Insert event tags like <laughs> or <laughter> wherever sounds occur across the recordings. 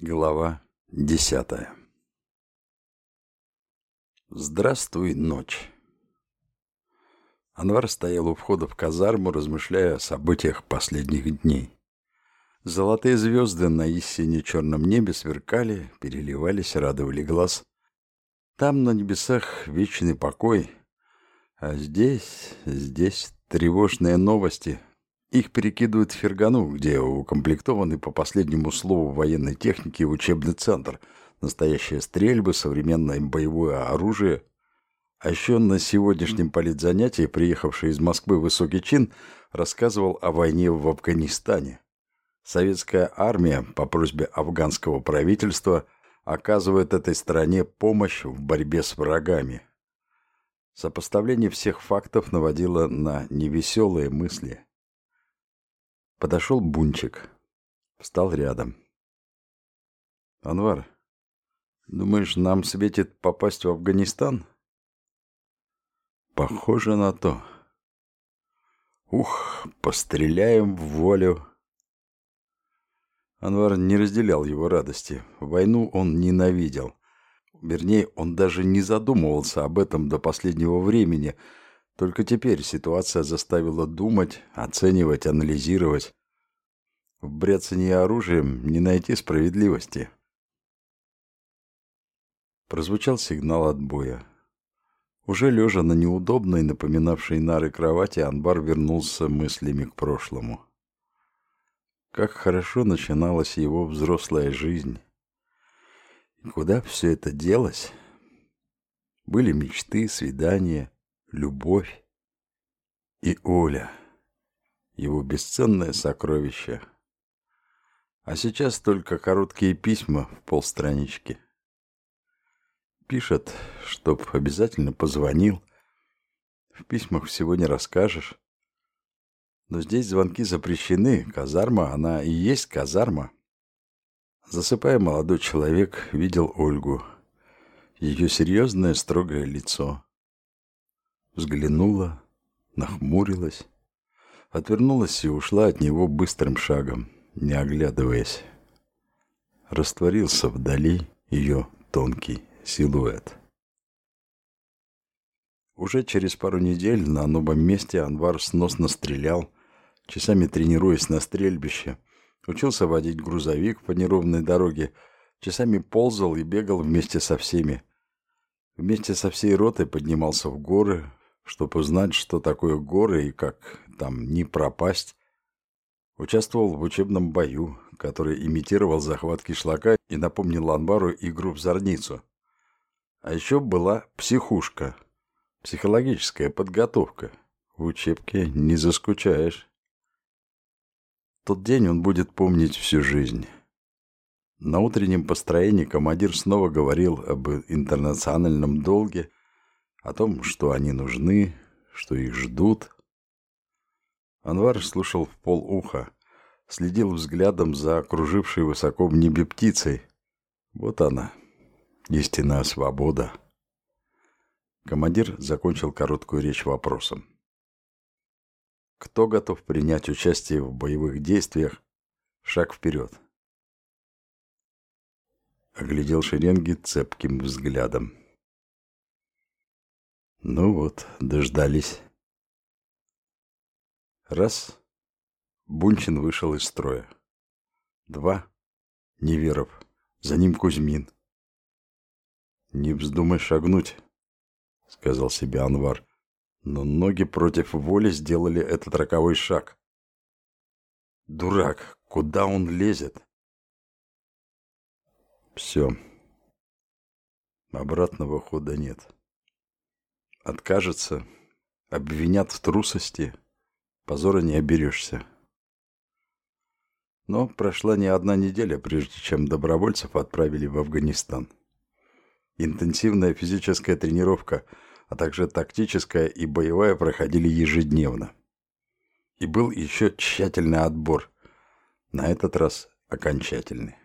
Глава десятая Здравствуй, ночь. Анвар стоял у входа в казарму, размышляя о событиях последних дней. Золотые звезды на истине черном небе сверкали, переливались, радовали глаз. Там на небесах вечный покой, а здесь, здесь тревожные новости, их перекидывают в Фергану, где укомплектованный по последнему слову военной техники учебный центр, настоящие стрельбы, современное боевое оружие. А еще на сегодняшнем политзанятии приехавший из Москвы высокий чин рассказывал о войне в Афганистане. Советская армия по просьбе афганского правительства оказывает этой стране помощь в борьбе с врагами. Сопоставление всех фактов наводило на невеселые мысли – Подошел Бунчик. Встал рядом. «Анвар, думаешь, нам светит попасть в Афганистан?» «Похоже на то. Ух, постреляем в волю!» Анвар не разделял его радости. Войну он ненавидел. Вернее, он даже не задумывался об этом до последнего времени – только теперь ситуация заставила думать, оценивать, анализировать. В бряцании оружием не найти справедливости. Прозвучал сигнал отбоя. Уже лежа на неудобной, напоминавшей нары кровати, Анбар вернулся мыслями к прошлому. Как хорошо начиналась его взрослая жизнь. И куда все это делось? Были мечты, свидания, любовь и Оля, его бесценное сокровище. А сейчас только короткие письма в полстранички. Пишет, чтоб обязательно позвонил. В письмах всего не расскажешь. Но здесь звонки запрещены. Казарма, она и есть казарма. Засыпая, молодой человек видел Ольгу. Ее серьезное строгое лицо взглянула, нахмурилась, отвернулась и ушла от него быстрым шагом, не оглядываясь. Растворился вдали ее тонкий силуэт. Уже через пару недель на новом месте Анвар сносно стрелял, часами тренируясь на стрельбище, учился водить грузовик по неровной дороге, часами ползал и бегал вместе со всеми. Вместе со всей ротой поднимался в горы, чтобы узнать, что такое горы и как там не пропасть. Участвовал в учебном бою, который имитировал захват кишлака и напомнил Анбару игру в зорницу. А еще была психушка, психологическая подготовка. В учебке не заскучаешь. Тот день он будет помнить всю жизнь. На утреннем построении командир снова говорил об интернациональном долге – о том, что они нужны, что их ждут. Анвар слушал в полуха, следил взглядом за окружившей высоко в небе птицей. Вот она, истинная свобода. Командир закончил короткую речь вопросом. Кто готов принять участие в боевых действиях? Шаг вперед. Оглядел шеренги цепким взглядом. Ну вот, дождались. Раз. Бунчин вышел из строя. Два. Неверов. За ним Кузьмин. «Не вздумай шагнуть», — сказал себе Анвар. Но ноги против воли сделали этот роковой шаг. «Дурак! Куда он лезет?» «Все. Обратного хода нет» откажется, обвинят в трусости, позора не оберешься. Но прошла не одна неделя, прежде чем добровольцев отправили в Афганистан. Интенсивная физическая тренировка, а также тактическая и боевая проходили ежедневно. И был еще тщательный отбор, на этот раз окончательный.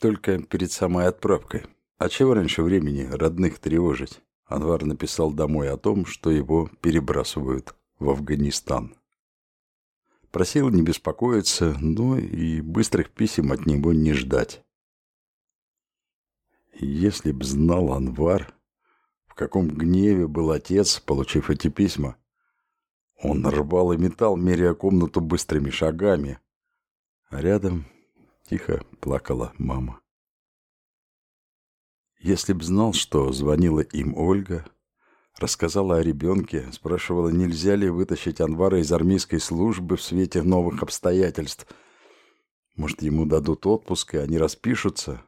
Только перед самой отправкой. А чего раньше времени родных тревожить? Анвар написал домой о том, что его перебрасывают в Афганистан. Просил не беспокоиться, но и быстрых писем от него не ждать. Если б знал Анвар, в каком гневе был отец, получив эти письма, он рвал и метал, меряя комнату быстрыми шагами, а рядом тихо плакала мама. Если б знал, что звонила им Ольга, рассказала о ребенке, спрашивала, нельзя ли вытащить Анвара из армейской службы в свете новых обстоятельств. Может, ему дадут отпуск, и они распишутся.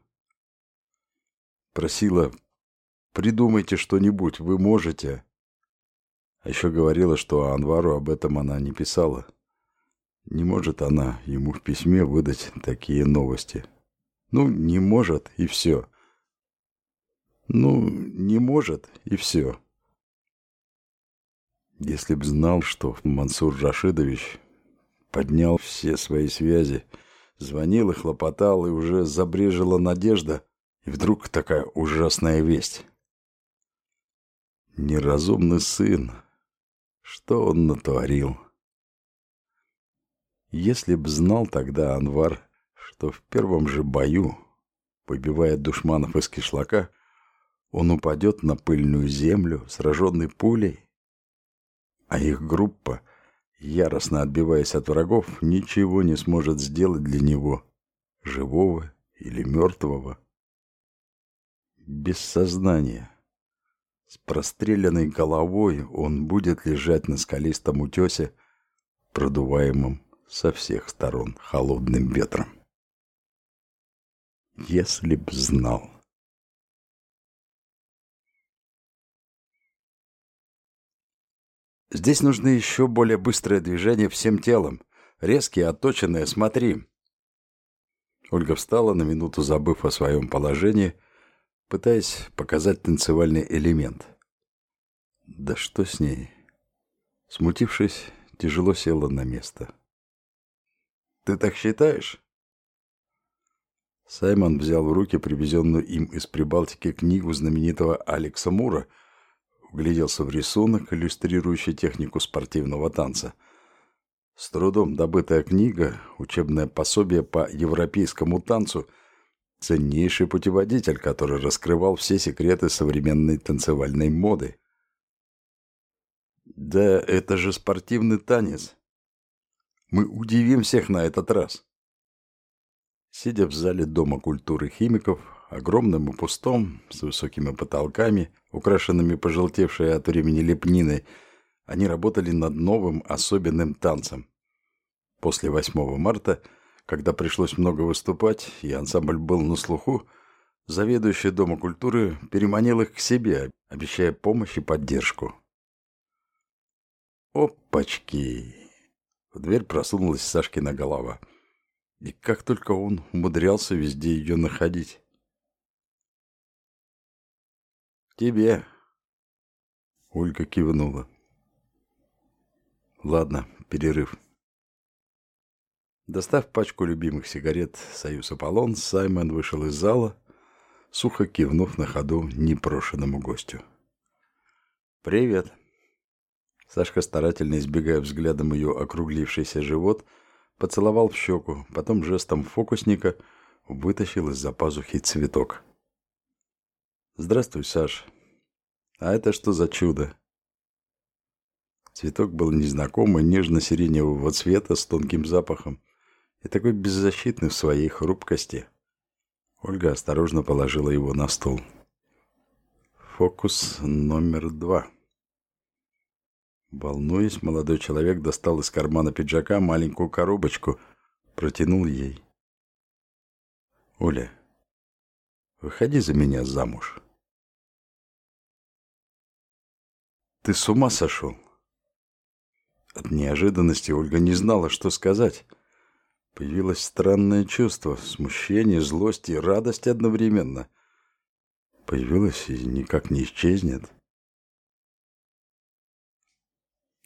Просила, придумайте что-нибудь, вы можете. А еще говорила, что Анвару об этом она не писала. Не может она ему в письме выдать такие новости. Ну, не может, и все. Ну, не может, и все. Если б знал, что Мансур Рашидович поднял все свои связи, звонил и хлопотал, и уже забрежила надежда, и вдруг такая ужасная весть. Неразумный сын. Что он натворил? Если б знал тогда Анвар, что в первом же бою, побивая душманов из кишлака, он упадет на пыльную землю, сраженный пулей, а их группа, яростно отбиваясь от врагов, ничего не сможет сделать для него, живого или мертвого. Без сознания, с простреленной головой он будет лежать на скалистом утесе, продуваемом со всех сторон холодным ветром. Если б знал. Здесь нужны еще более быстрое движение всем телом. Резкие, отточенные, смотри. Ольга встала, на минуту забыв о своем положении, пытаясь показать танцевальный элемент. Да что с ней? Смутившись, тяжело села на место. «Ты так считаешь?» Саймон взял в руки привезенную им из Прибалтики книгу знаменитого Алекса Мура – вгляделся в рисунок, иллюстрирующий технику спортивного танца. С трудом добытая книга, учебное пособие по европейскому танцу, ценнейший путеводитель, который раскрывал все секреты современной танцевальной моды. Да это же спортивный танец. Мы удивим всех на этот раз. Сидя в зале Дома культуры химиков, огромным и пустом, с высокими потолками, украшенными пожелтевшей от времени лепниной, они работали над новым особенным танцем. После 8 марта, когда пришлось много выступать, и ансамбль был на слуху, заведующий Дома культуры переманил их к себе, обещая помощь и поддержку. Опачки! В дверь просунулась Сашкина голова. И как только он умудрялся везде ее находить. «Тебе». Ольга кивнула. «Ладно, перерыв». Достав пачку любимых сигарет «Союз Аполлон», Саймон вышел из зала, сухо кивнув на ходу непрошенному гостю. «Привет». Сашка, старательно избегая взглядом ее округлившийся живот, поцеловал в щеку, потом жестом фокусника вытащил из-за пазухи цветок. Здравствуй, Саш. А это что за чудо? Цветок был незнакомый, нежно-сиреневого цвета с тонким запахом и такой беззащитный в своей хрупкости. Ольга осторожно положила его на стол. Фокус номер два. Волнуясь, молодой человек достал из кармана пиджака маленькую коробочку, протянул ей. «Оля, выходи за меня замуж». Ты с ума сошел? От неожиданности Ольга не знала, что сказать. Появилось странное чувство, смущение, злость и радость одновременно. Появилось и никак не исчезнет.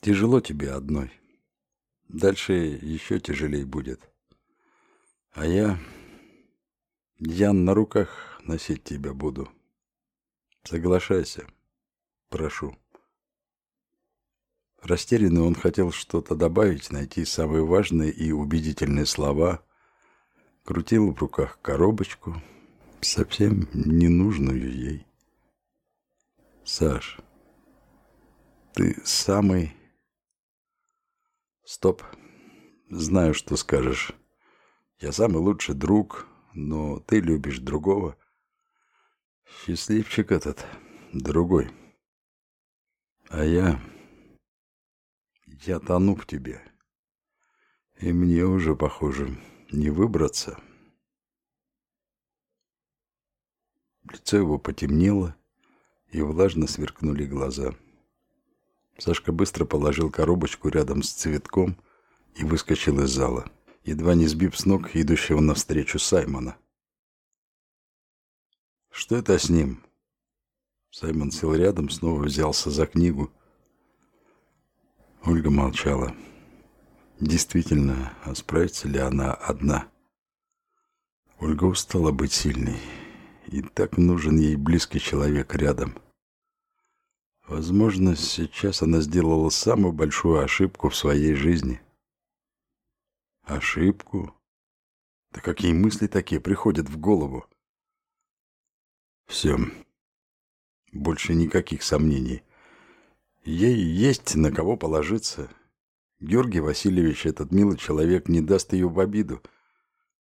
Тяжело тебе одной. Дальше еще тяжелее будет. А я... Я на руках носить тебя буду. Соглашайся. Прошу. Растерянный он хотел что-то добавить, найти самые важные и убедительные слова. Крутил в руках коробочку, совсем ненужную ей. «Саш, ты самый...» «Стоп. Знаю, что скажешь. Я самый лучший друг, но ты любишь другого. Счастливчик этот, другой. А я... Я тону в тебе. И мне уже, похоже, не выбраться. Лицо его потемнело, и влажно сверкнули глаза. Сашка быстро положил коробочку рядом с цветком и выскочил из зала, едва не сбив с ног идущего навстречу Саймона. «Что это с ним?» Саймон сел рядом, снова взялся за книгу. Ольга молчала. Действительно, а справится ли она одна? Ольга устала быть сильной, и так нужен ей близкий человек рядом. Возможно, сейчас она сделала самую большую ошибку в своей жизни. Ошибку? Да какие мысли такие приходят в голову? Все. Больше никаких сомнений. Ей есть на кого положиться. Георгий Васильевич, этот милый человек, не даст ее в обиду.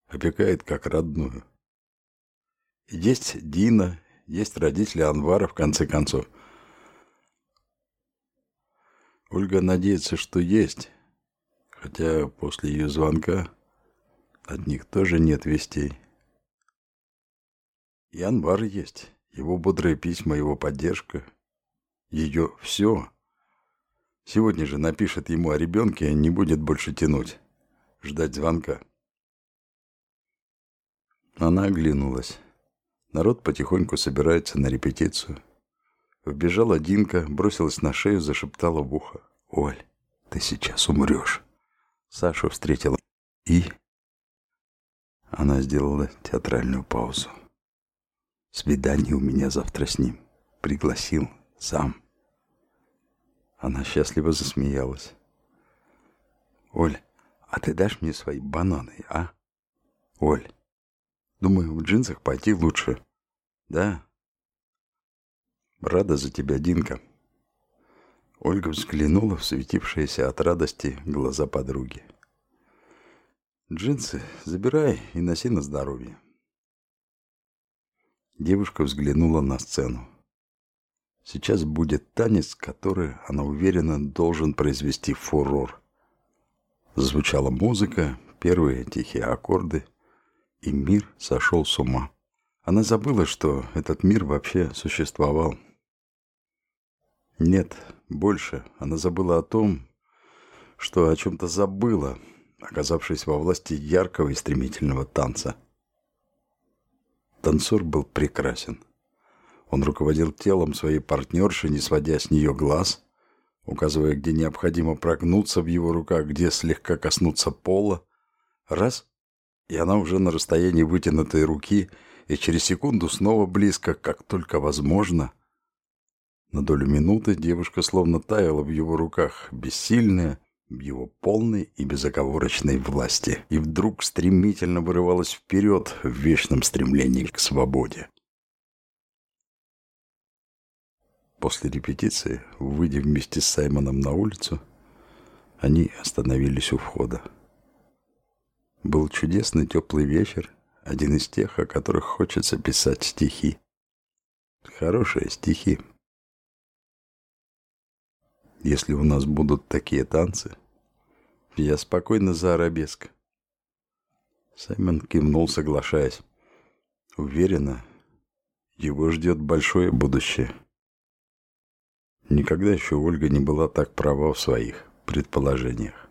Опекает как родную. Есть Дина, есть родители Анвара, в конце концов. Ольга надеется, что есть. Хотя после ее звонка от них тоже нет вестей. И Анвар есть. Его бодрые письма, его поддержка. Ее все. Сегодня же напишет ему о ребенке и не будет больше тянуть. Ждать звонка. Она оглянулась. Народ потихоньку собирается на репетицию. Вбежала Динка, бросилась на шею, зашептала в ухо. «Оль, ты сейчас умрешь». Сашу встретила. И... Она сделала театральную паузу. Свидание у меня завтра с ним. Пригласил сам. Она счастливо засмеялась. «Оль, а ты дашь мне свои бананы, а? Оль, думаю, в джинсах пойти лучше. Да?» «Рада за тебя, Динка». Ольга взглянула в светившиеся от радости глаза подруги. «Джинсы забирай и носи на здоровье». Девушка взглянула на сцену. Сейчас будет танец, который, она уверена, должен произвести фурор. Звучала музыка, первые тихие аккорды, и мир сошел с ума. Она забыла, что этот мир вообще существовал. Нет, больше она забыла о том, что о чем-то забыла, оказавшись во власти яркого и стремительного танца. Танцор был прекрасен. Он руководил телом своей партнерши, не сводя с нее глаз, указывая, где необходимо прогнуться в его руках, где слегка коснуться пола. Раз, и она уже на расстоянии вытянутой руки, и через секунду снова близко, как только возможно. На долю минуты девушка словно таяла в его руках, бессильная, в его полной и безоговорочной власти, и вдруг стремительно вырывалась вперед в вечном стремлении к свободе. После репетиции, выйдя вместе с Саймоном на улицу, они остановились у входа. Был чудесный теплый вечер, один из тех, о которых хочется писать стихи. Хорошие стихи. Если у нас будут такие танцы, я спокойно за арабеск. Саймон кивнул, соглашаясь. Уверена, его ждет большое будущее. Никогда еще Ольга не была так права в своих предположениях.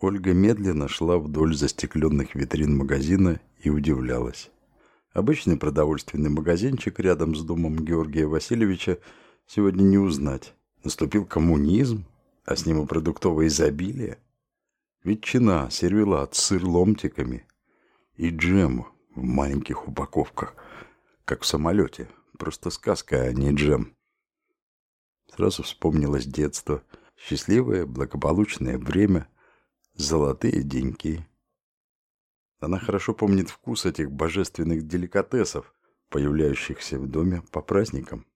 Ольга медленно шла вдоль застекленных витрин магазина и удивлялась. Обычный продовольственный магазинчик рядом с домом Георгия Васильевича сегодня не узнать. Наступил коммунизм, а с ним и продуктовое изобилие. Ветчина, сервелат, сыр ломтиками – и джем в маленьких упаковках, как в самолете. Просто сказка, а не джем. Сразу вспомнилось детство, счастливое, благополучное время, золотые деньги. Она хорошо помнит вкус этих божественных деликатесов, появляющихся в доме по праздникам.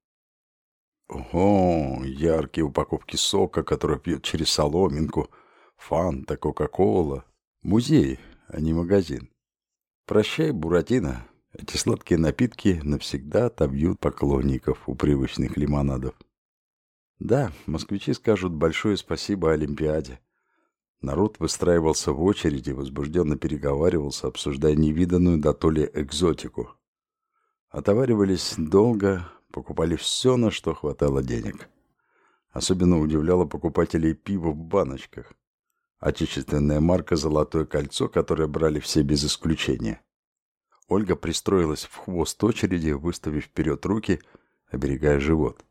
Ого, яркие упаковки сока, которые пьют через соломинку, фанта, кока-кола. Музей, а не магазин. Прощай, Буратино. Эти сладкие напитки навсегда отобьют поклонников у привычных лимонадов. Да, москвичи скажут большое спасибо Олимпиаде. Народ выстраивался в очереди, возбужденно переговаривался, обсуждая невиданную до то ли экзотику. Отоваривались долго, покупали все, на что хватало денег. Особенно удивляло покупателей пива в баночках. Отечественная марка «Золотое кольцо», которое брали все без исключения. Ольга пристроилась в хвост очереди, выставив вперед руки, оберегая живот.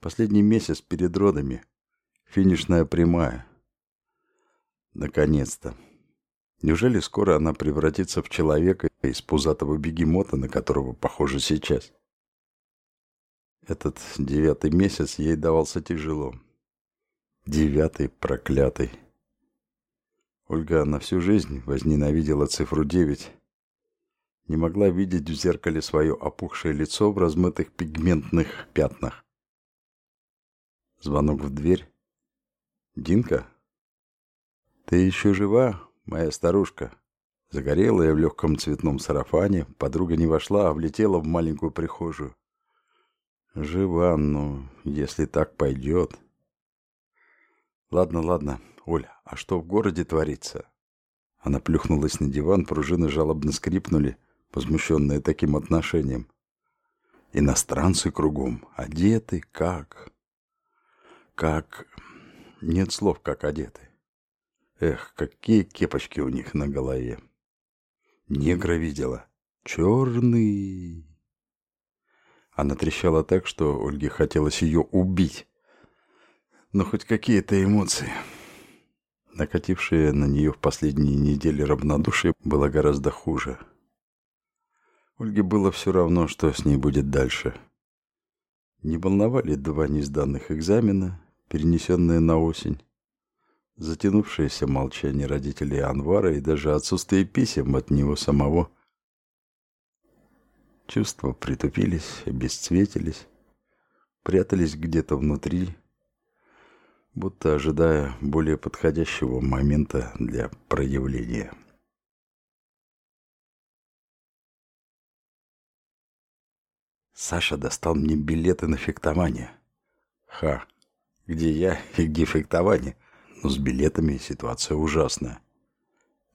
Последний месяц перед родами. Финишная прямая. Наконец-то. Неужели скоро она превратится в человека из пузатого бегемота, на которого похоже сейчас? Этот девятый месяц ей давался тяжело. Девятый проклятый. Ольга на всю жизнь возненавидела цифру девять. Не могла видеть в зеркале свое опухшее лицо в размытых пигментных пятнах. Звонок в дверь. «Динка?» «Ты еще жива, моя старушка?» Загорелая в легком цветном сарафане, подруга не вошла, а влетела в маленькую прихожую. «Жива, ну, если так пойдет». «Ладно, ладно, Оль, а что в городе творится?» Она плюхнулась на диван, пружины жалобно скрипнули, возмущенные таким отношением. Иностранцы кругом, одеты как... Как... Нет слов, как одеты. Эх, какие кепочки у них на голове. Негра видела. Черный. Она трещала так, что Ольге хотелось ее убить. Но хоть какие-то эмоции. Накатившее на нее в последние недели равнодушие было гораздо хуже. Ольге было все равно, что с ней будет дальше. Не волновали два несданных экзамена, перенесенные на осень, затянувшееся молчание родителей Анвара и даже отсутствие писем от него самого. Чувства притупились, обесцветились, прятались где-то внутри, будто ожидая более подходящего момента для проявления. Саша достал мне билеты на фехтование. Ха, где я <laughs> и где фехтование? Но с билетами ситуация ужасная.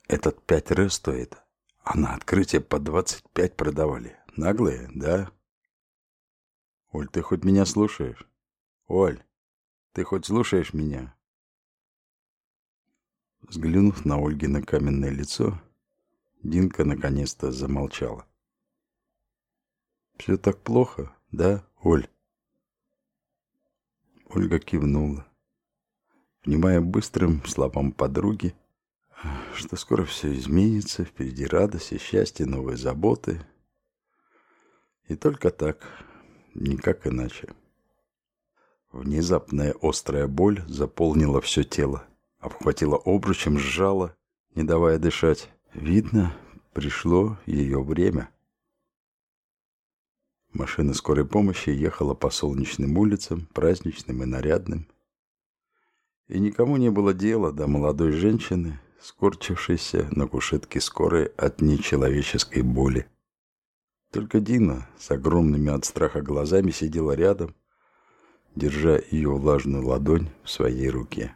Этот 5 р стоит, а на открытие по 25 продавали. Наглые, да? Оль, ты хоть меня слушаешь? Оль, ты хоть слушаешь меня? Взглянув на Ольгино каменное лицо, Динка наконец-то замолчала. «Все так плохо, да, Оль?» Ольга кивнула, внимая быстрым словам подруги, что скоро все изменится, впереди радость и счастье, новые заботы. И только так, никак иначе. Внезапная острая боль заполнила все тело, обхватила обручем, сжала, не давая дышать. Видно, пришло ее время. Машина скорой помощи ехала по солнечным улицам, праздничным и нарядным. И никому не было дела до молодой женщины, скорчившейся на кушетке скорой от нечеловеческой боли. Только Дина с огромными от страха глазами сидела рядом, держа ее влажную ладонь в своей руке.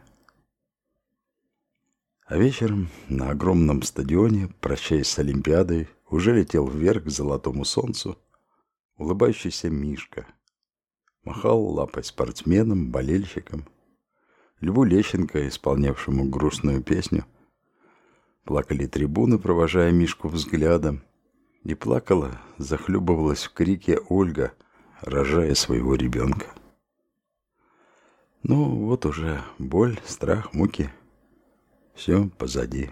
А вечером на огромном стадионе, прощаясь с Олимпиадой, уже летел вверх к золотому солнцу улыбающийся Мишка. Махал лапой спортсменам, болельщикам. Льву Лещенко, исполнявшему грустную песню. Плакали трибуны, провожая Мишку взглядом. И плакала, захлебывалась в крике Ольга, рожая своего ребенка. Ну, вот уже боль, страх, муки. Все позади.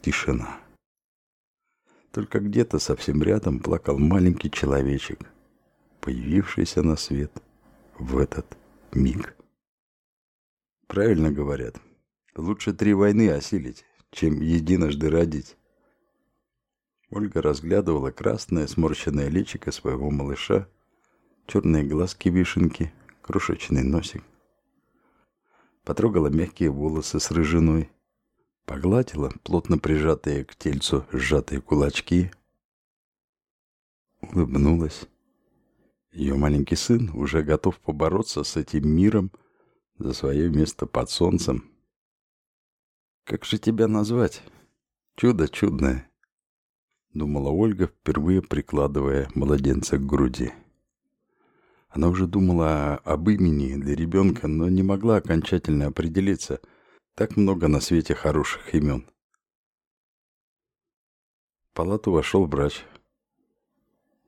Тишина. Только где-то совсем рядом плакал маленький человечек, появившийся на свет в этот миг. Правильно говорят, лучше три войны осилить, чем единожды родить. Ольга разглядывала красное сморщенное личико своего малыша, черные глазки-вишенки, крошечный носик. Потрогала мягкие волосы с рыжиной, погладила плотно прижатые к тельцу сжатые кулачки, улыбнулась. Ее маленький сын уже готов побороться с этим миром за свое место под солнцем. Как же тебя назвать? Чудо чудное думала Ольга, впервые прикладывая младенца к груди. Она уже думала об имени для ребенка, но не могла окончательно определиться. Так много на свете хороших имен. В палату вошел врач.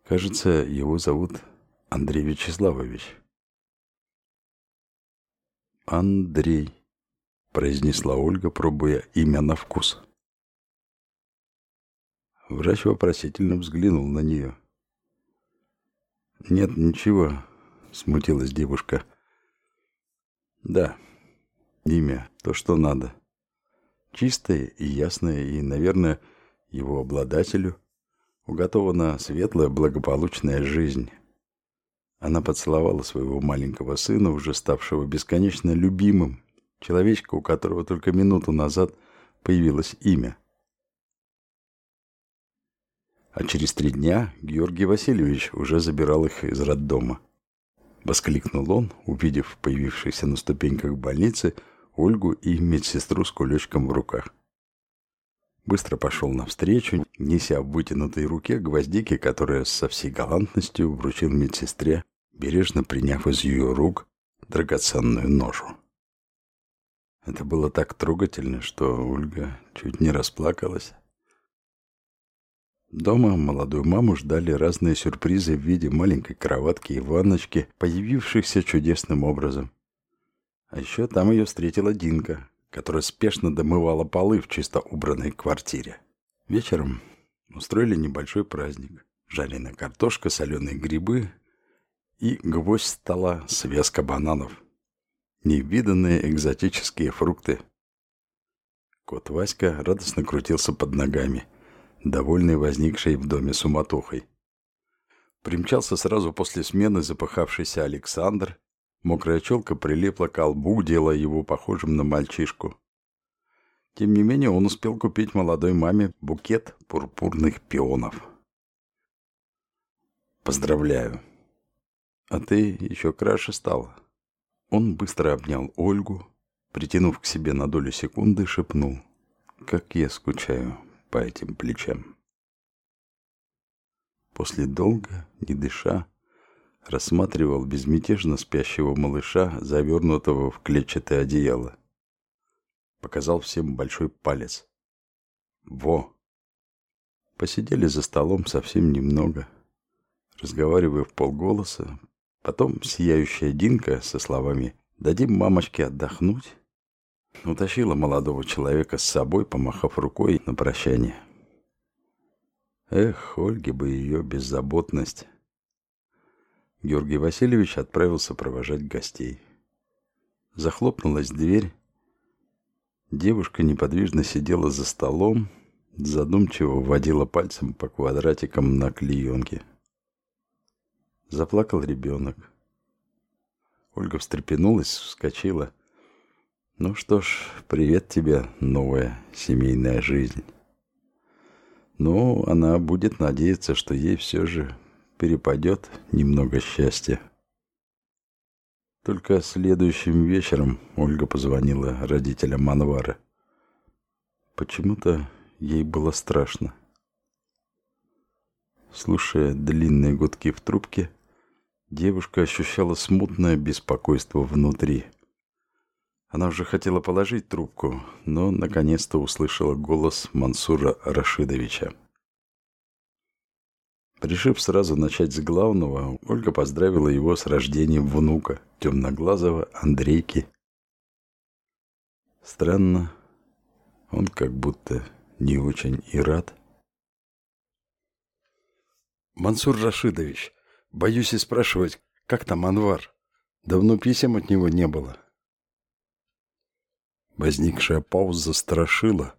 Кажется, его зовут Андрей Вячеславович. «Андрей», — произнесла Ольга, пробуя имя на вкус. Врач вопросительно взглянул на нее. «Нет, ничего», — смутилась девушка. «Да, имя, то, что надо. Чистое и ясное, и, наверное, его обладателю уготована светлая, благополучная жизнь». Она поцеловала своего маленького сына, уже ставшего бесконечно любимым, человечка, у которого только минуту назад появилось имя — а через три дня Георгий Васильевич уже забирал их из роддома. Воскликнул он, увидев появившихся на ступеньках больницы Ольгу и медсестру с кулечком в руках. Быстро пошел навстречу, неся в вытянутой руке гвоздики, которые со всей галантностью вручил медсестре, бережно приняв из ее рук драгоценную ножу. Это было так трогательно, что Ольга чуть не расплакалась. Дома молодую маму ждали разные сюрпризы в виде маленькой кроватки и ванночки, появившихся чудесным образом. А еще там ее встретила Динка, которая спешно домывала полы в чисто убранной квартире. Вечером устроили небольшой праздник. Жареная картошка, соленые грибы и гвоздь стола связка бананов. Невиданные экзотические фрукты. Кот Васька радостно крутился под ногами – довольный возникшей в доме суматохой. Примчался сразу после смены запыхавшийся Александр. Мокрая челка прилипла к лбу, делая его похожим на мальчишку. Тем не менее, он успел купить молодой маме букет пурпурных пионов. «Поздравляю. А ты еще краше стала». Он быстро обнял Ольгу, притянув к себе на долю секунды, шепнул. «Как я скучаю по этим плечам. После долга, не дыша, рассматривал безмятежно спящего малыша, завернутого в клетчатое одеяло. Показал всем большой палец. Во! Посидели за столом совсем немного, разговаривая в полголоса. Потом сияющая Динка со словами «Дадим мамочке отдохнуть» Утащила молодого человека с собой, помахав рукой на прощание. Эх, Ольге бы ее беззаботность. Георгий Васильевич отправился провожать гостей. Захлопнулась дверь. Девушка неподвижно сидела за столом, задумчиво водила пальцем по квадратикам на клеенке. Заплакал ребенок. Ольга встрепенулась, вскочила — ну что ж, привет тебе, новая семейная жизнь. Ну, она будет надеяться, что ей все же перепадет немного счастья. Только следующим вечером Ольга позвонила родителям Манвара. Почему-то ей было страшно. Слушая длинные гудки в трубке, девушка ощущала смутное беспокойство внутри – она уже хотела положить трубку, но наконец-то услышала голос Мансура Рашидовича. Решив сразу начать с главного, Ольга поздравила его с рождением внука, темноглазого Андрейки. Странно, он как будто не очень и рад. Мансур Рашидович, боюсь и спрашивать, как там Анвар? Давно писем от него не было. Возникшая пауза страшила,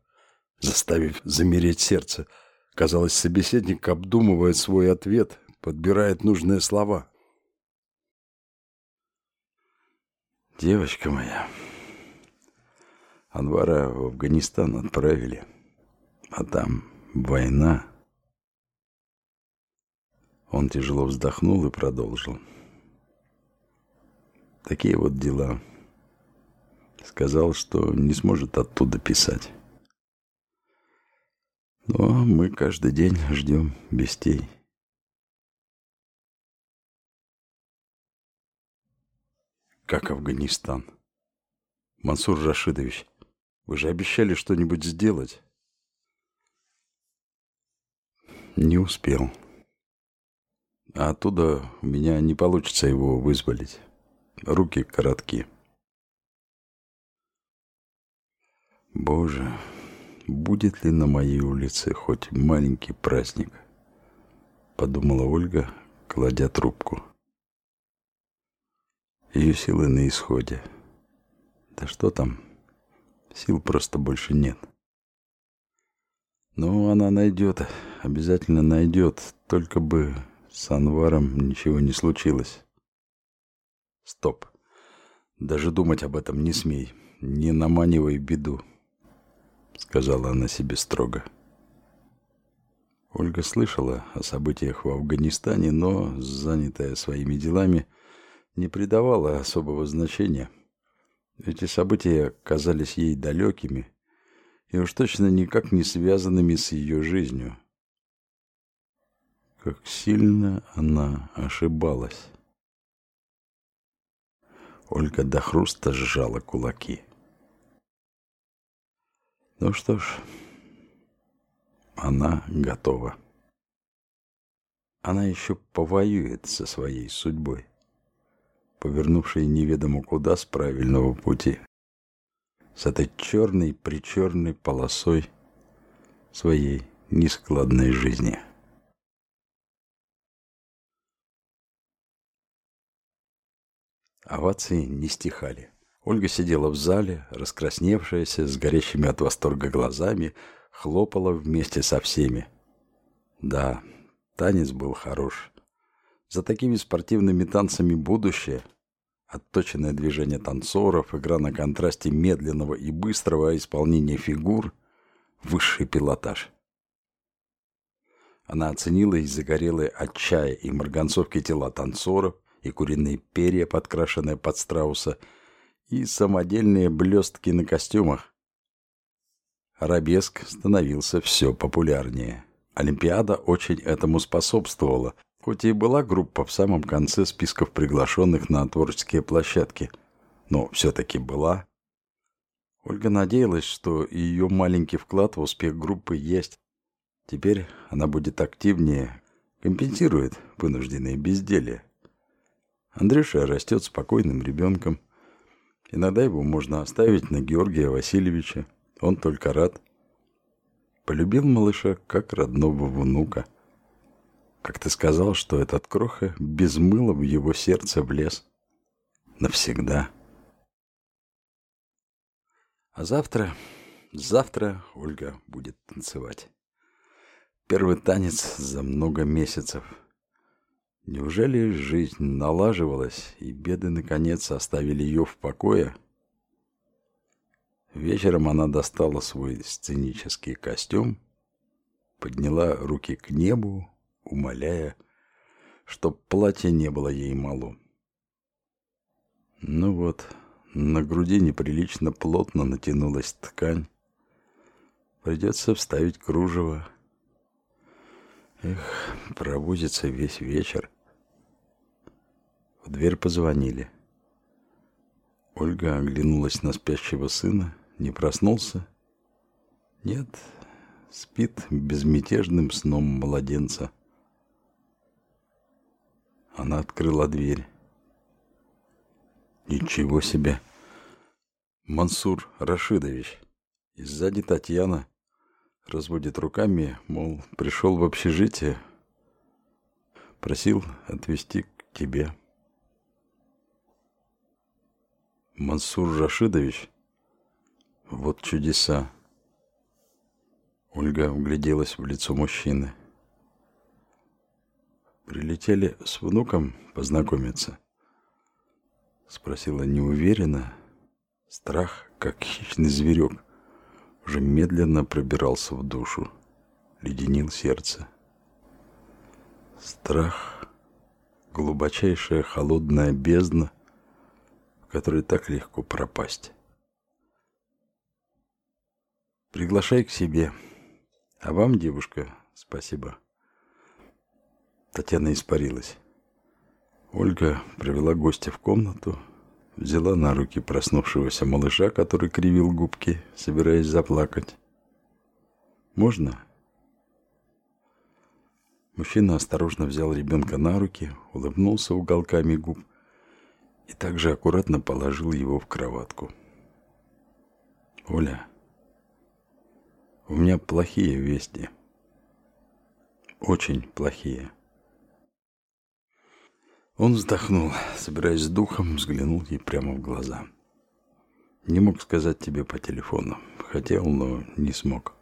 заставив замереть сердце. Казалось, собеседник обдумывает свой ответ, подбирает нужные слова. «Девочка моя, Анвара в Афганистан отправили, а там война». Он тяжело вздохнул и продолжил. Такие вот дела. Сказал, что не сможет оттуда писать. Но мы каждый день ждем вестей. Как Афганистан? Мансур Рашидович, вы же обещали что-нибудь сделать. Не успел. А оттуда у меня не получится его вызволить. Руки коротки. Боже, будет ли на моей улице хоть маленький праздник? Подумала Ольга, кладя трубку. Ее силы на исходе. Да что там, сил просто больше нет. Но она найдет, обязательно найдет, только бы с Анваром ничего не случилось. Стоп. Даже думать об этом не смей. Не наманивай беду, сказала она себе строго. Ольга слышала о событиях в Афганистане, но, занятая своими делами, не придавала особого значения. Эти события казались ей далекими и уж точно никак не связанными с ее жизнью. Как сильно она ошибалась. Ольга до хруста сжала кулаки. Ну что ж, она готова. Она еще повоюет со своей судьбой, повернувшей неведомо куда с правильного пути, с этой черной-причерной полосой своей нескладной жизни. Овации не стихали. Ольга сидела в зале, раскрасневшаяся, с горящими от восторга глазами, хлопала вместе со всеми. Да, танец был хорош. За такими спортивными танцами будущее. Отточенное движение танцоров, игра на контрасте медленного и быстрого исполнения фигур, высший пилотаж. Она оценила и загорелые от чая и марганцовки тела танцоров, и куриные перья, подкрашенные под страуса, и самодельные блестки на костюмах. Арабеск становился все популярнее. Олимпиада очень этому способствовала, хоть и была группа в самом конце списков приглашенных на творческие площадки, но все-таки была. Ольга надеялась, что ее маленький вклад в успех группы есть. Теперь она будет активнее, компенсирует вынужденные безделие. Андрюша растет спокойным ребенком. Иногда его можно оставить на Георгия Васильевича. Он только рад. Полюбил малыша как родного внука. Как ты сказал, что этот кроха без мыла в его сердце влез. Навсегда. А завтра, завтра Ольга будет танцевать. Первый танец за много месяцев – Неужели жизнь налаживалась, и беды наконец оставили ее в покое? Вечером она достала свой сценический костюм, подняла руки к небу, умоляя, чтоб платье не было ей мало. Ну вот, на груди неприлично плотно натянулась ткань. Придется вставить кружево. Эх, провозится весь вечер. В дверь позвонили. Ольга оглянулась на спящего сына. Не проснулся? Нет, спит безмятежным сном младенца. Она открыла дверь. Ничего себе! Мансур Рашидович. И сзади Татьяна разводит руками, мол, пришел в общежитие. Просил отвезти к тебе. Мансур Рашидович? Вот чудеса. Ольга вгляделась в лицо мужчины. «Прилетели с внуком познакомиться?» Спросила неуверенно. Страх, как хищный зверек, уже медленно пробирался в душу, леденил сердце. Страх — глубочайшая холодная бездна, которой так легко пропасть. Приглашай к себе. А вам, девушка, спасибо. Татьяна испарилась. Ольга привела гостя в комнату, взяла на руки проснувшегося малыша, который кривил губки, собираясь заплакать. «Можно?» Мужчина осторожно взял ребенка на руки, улыбнулся уголками губ и также аккуратно положил его в кроватку. «Оля, у меня плохие вести. Очень плохие». Он вздохнул, собираясь с духом, взглянул ей прямо в глаза. Не мог сказать тебе по телефону. Хотел, но не смог.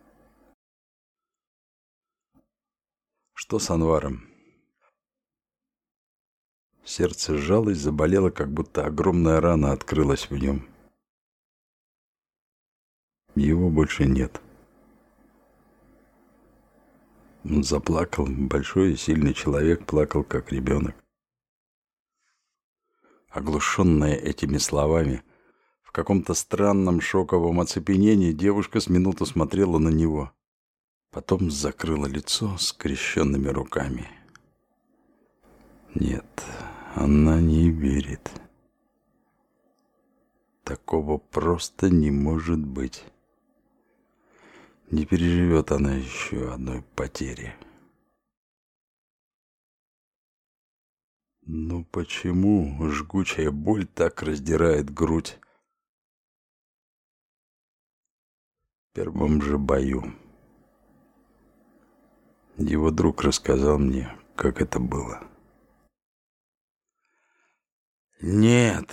Что с Анваром? Сердце сжалось, заболело, как будто огромная рана открылась в нем. Его больше нет. Он заплакал, большой и сильный человек плакал, как ребенок. Оглушенная этими словами, в каком-то странном шоковом оцепенении девушка с минуту смотрела на него. Потом закрыла лицо скрещенными руками. Нет, она не верит. Такого просто не может быть. Не переживет она еще одной потери. Ну почему жгучая боль так раздирает грудь? В первом же бою. Его друг рассказал мне, как это было. Нет.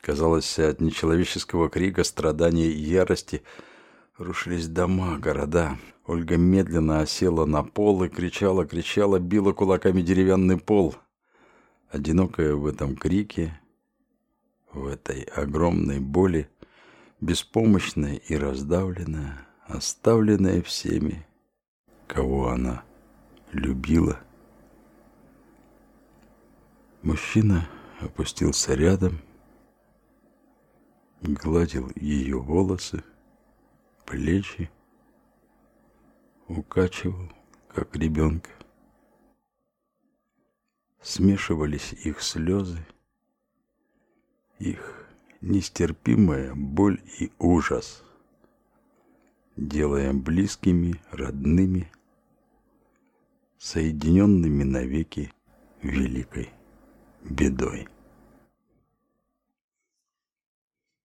Казалось, от нечеловеческого крика, страдания и ярости рушились дома, города. Ольга медленно осела на пол и кричала, кричала, била кулаками деревянный пол. Одинокая в этом крике, в этой огромной боли, беспомощная и раздавленная, оставленная всеми, кого она любила. Мужчина опустился рядом, гладил ее волосы, плечи, укачивал, как ребенка. Смешивались их слезы, их нестерпимая боль и ужас, делая близкими, родными, соединенными навеки великой бедой.